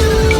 you.